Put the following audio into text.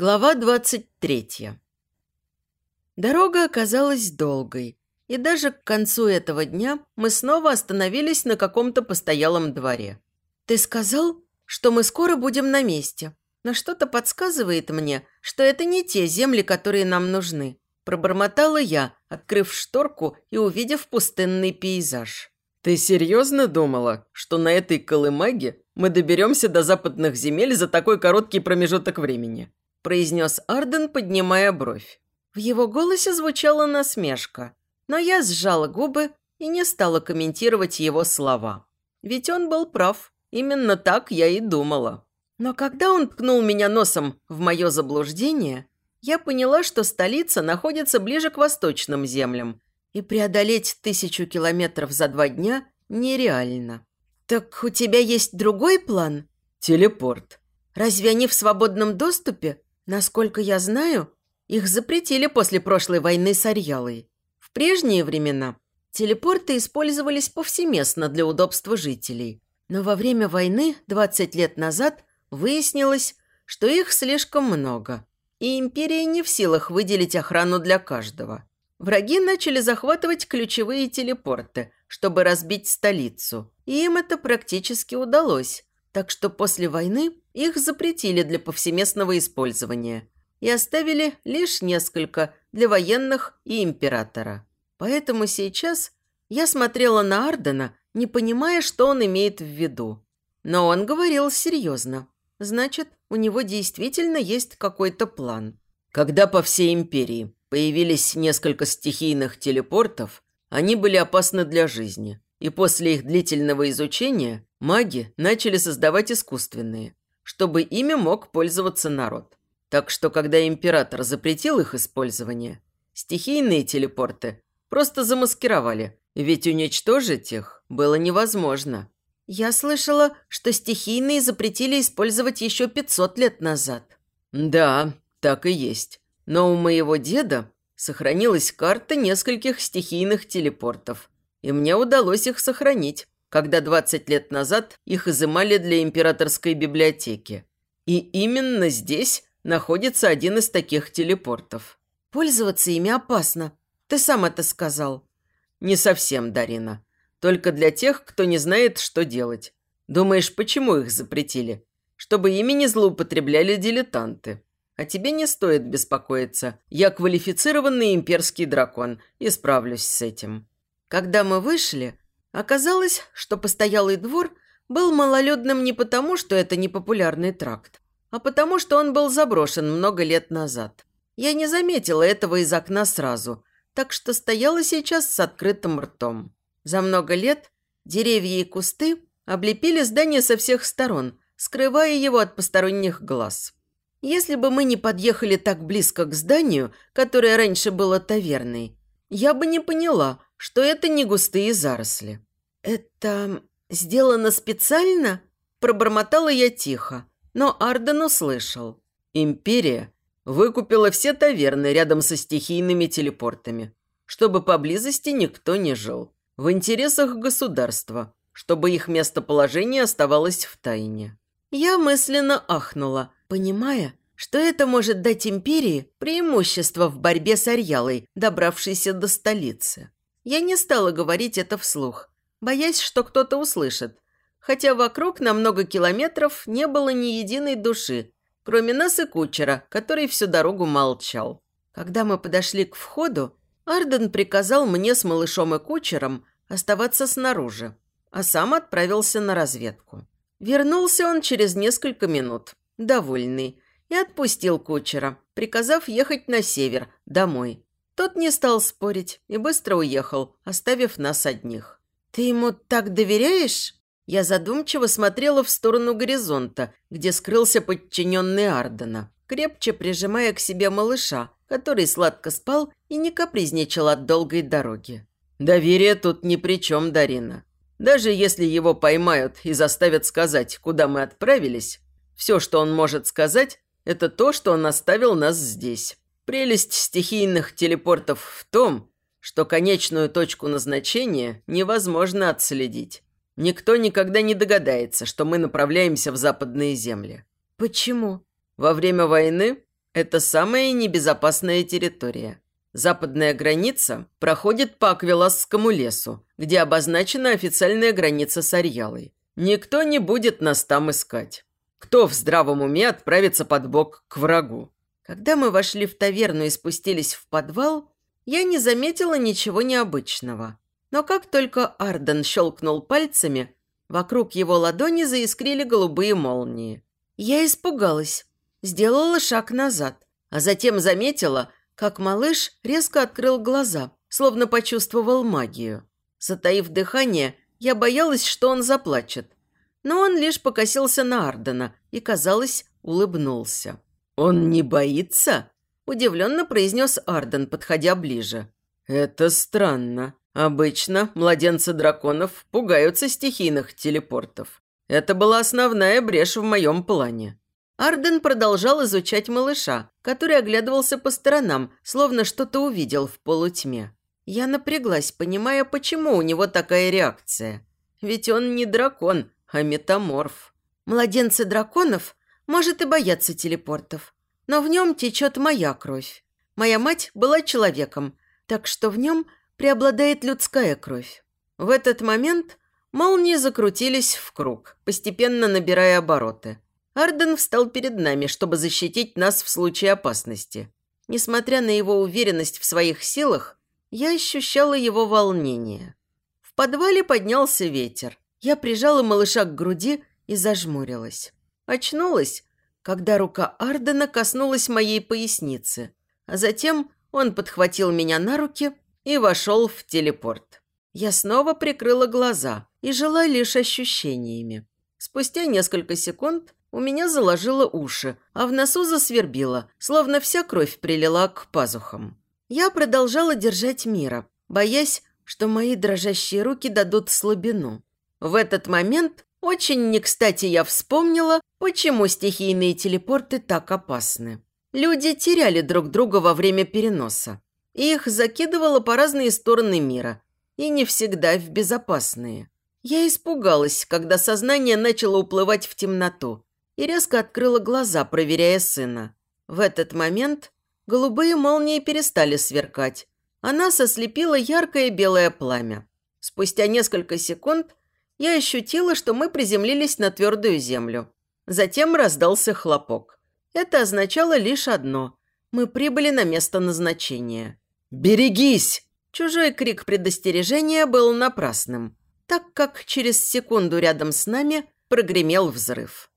Глава 23. Дорога оказалась долгой, и даже к концу этого дня мы снова остановились на каком-то постоялом дворе. «Ты сказал, что мы скоро будем на месте, но что-то подсказывает мне, что это не те земли, которые нам нужны», пробормотала я, открыв шторку и увидев пустынный пейзаж. «Ты серьезно думала, что на этой колымаге мы доберемся до западных земель за такой короткий промежуток времени?» – произнес Арден, поднимая бровь. В его голосе звучала насмешка, но я сжала губы и не стала комментировать его слова. Ведь он был прав. Именно так я и думала. Но когда он ткнул меня носом в мое заблуждение, я поняла, что столица находится ближе к восточным землям, и преодолеть тысячу километров за два дня нереально. «Так у тебя есть другой план?» «Телепорт». «Разве они в свободном доступе?» Насколько я знаю, их запретили после прошлой войны с Арьялой. В прежние времена телепорты использовались повсеместно для удобства жителей. Но во время войны 20 лет назад выяснилось, что их слишком много, и империя не в силах выделить охрану для каждого. Враги начали захватывать ключевые телепорты, чтобы разбить столицу, и им это практически удалось, так что после войны их запретили для повсеместного использования и оставили лишь несколько для военных и императора. Поэтому сейчас я смотрела на Ардена, не понимая, что он имеет в виду. Но он говорил серьезно. Значит, у него действительно есть какой-то план. Когда по всей империи появились несколько стихийных телепортов, они были опасны для жизни. И после их длительного изучения маги начали создавать искусственные, чтобы ими мог пользоваться народ. Так что, когда император запретил их использование, стихийные телепорты просто замаскировали, ведь уничтожить их было невозможно. Я слышала, что стихийные запретили использовать еще 500 лет назад. Да, так и есть. Но у моего деда сохранилась карта нескольких стихийных телепортов, и мне удалось их сохранить, когда 20 лет назад их изымали для императорской библиотеки. И именно здесь находится один из таких телепортов. Пользоваться ими опасно. Ты сам это сказал. Не совсем, Дарина. Только для тех, кто не знает, что делать. Думаешь, почему их запретили? Чтобы ими не злоупотребляли дилетанты. А тебе не стоит беспокоиться. Я квалифицированный имперский дракон и справлюсь с этим. Когда мы вышли, оказалось, что постоялый двор был малолюдным не потому, что это непопулярный тракт, а потому, что он был заброшен много лет назад. Я не заметила этого из окна сразу, так что стояла сейчас с открытым ртом. За много лет деревья и кусты облепили здание со всех сторон, скрывая его от посторонних глаз. Если бы мы не подъехали так близко к зданию, которое раньше было таверной, я бы не поняла, что это не густые заросли. «Это сделано специально?» Пробормотала я тихо, но Арден услышал. «Империя выкупила все таверны рядом со стихийными телепортами, чтобы поблизости никто не жил. В интересах государства, чтобы их местоположение оставалось в тайне». Я мысленно ахнула, понимая, что это может дать империи преимущество в борьбе с Арьялой, добравшейся до столицы. Я не стала говорить это вслух, боясь, что кто-то услышит, хотя вокруг на много километров не было ни единой души, кроме нас и кучера, который всю дорогу молчал. Когда мы подошли к входу, Арден приказал мне с малышом и кучером оставаться снаружи, а сам отправился на разведку. Вернулся он через несколько минут, довольный, и отпустил кучера, приказав ехать на север, домой. Тот не стал спорить и быстро уехал, оставив нас одних. «Ты ему так доверяешь?» Я задумчиво смотрела в сторону горизонта, где скрылся подчиненный Ардена, крепче прижимая к себе малыша, который сладко спал и не капризничал от долгой дороги. «Доверие тут ни при чем, Дарина. Даже если его поймают и заставят сказать, куда мы отправились, все, что он может сказать, это то, что он оставил нас здесь. Прелесть стихийных телепортов в том, что конечную точку назначения невозможно отследить. Никто никогда не догадается, что мы направляемся в западные земли. Почему? Во время войны Это самая небезопасная территория. Западная граница проходит по Аквиласскому лесу, где обозначена официальная граница с Арьялой. Никто не будет нас там искать. Кто в здравом уме отправится под бок к врагу? Когда мы вошли в таверну и спустились в подвал, я не заметила ничего необычного. Но как только Арден щелкнул пальцами, вокруг его ладони заискрили голубые молнии. Я испугалась, сделала шаг назад, а затем заметила, как малыш резко открыл глаза, словно почувствовал магию. Затаив дыхание, я боялась, что он заплачет. Но он лишь покосился на Ардена и, казалось, улыбнулся. «Он не боится?» – удивленно произнес Арден, подходя ближе. «Это странно. Обычно младенцы драконов пугаются стихийных телепортов. Это была основная брешь в моем плане». Арден продолжал изучать малыша, который оглядывался по сторонам, словно что-то увидел в полутьме. Я напряглась, понимая, почему у него такая реакция. Ведь он не дракон, а метаморф. Младенцы драконов, может, и боятся телепортов, но в нем течет моя кровь. Моя мать была человеком, так что в нем преобладает людская кровь. В этот момент молнии закрутились в круг, постепенно набирая обороты – Арден встал перед нами, чтобы защитить нас в случае опасности. Несмотря на его уверенность в своих силах, я ощущала его волнение. В подвале поднялся ветер. Я прижала малыша к груди и зажмурилась. Очнулась, когда рука Ардена коснулась моей поясницы, а затем он подхватил меня на руки и вошел в телепорт. Я снова прикрыла глаза и жила лишь ощущениями. Спустя несколько секунд у меня заложило уши, а в носу засвербило, словно вся кровь прилила к пазухам. Я продолжала держать мира, боясь, что мои дрожащие руки дадут слабину. В этот момент очень не кстати я вспомнила, почему стихийные телепорты так опасны. Люди теряли друг друга во время переноса. Их закидывало по разные стороны мира, и не всегда в безопасные. Я испугалась, когда сознание начало уплывать в темноту, и резко открыла глаза, проверяя сына. В этот момент голубые молнии перестали сверкать, а нас ослепило яркое белое пламя. Спустя несколько секунд я ощутила, что мы приземлились на твердую землю. Затем раздался хлопок. Это означало лишь одно – мы прибыли на место назначения. «Берегись!» Чужой крик предостережения был напрасным, так как через секунду рядом с нами прогремел взрыв.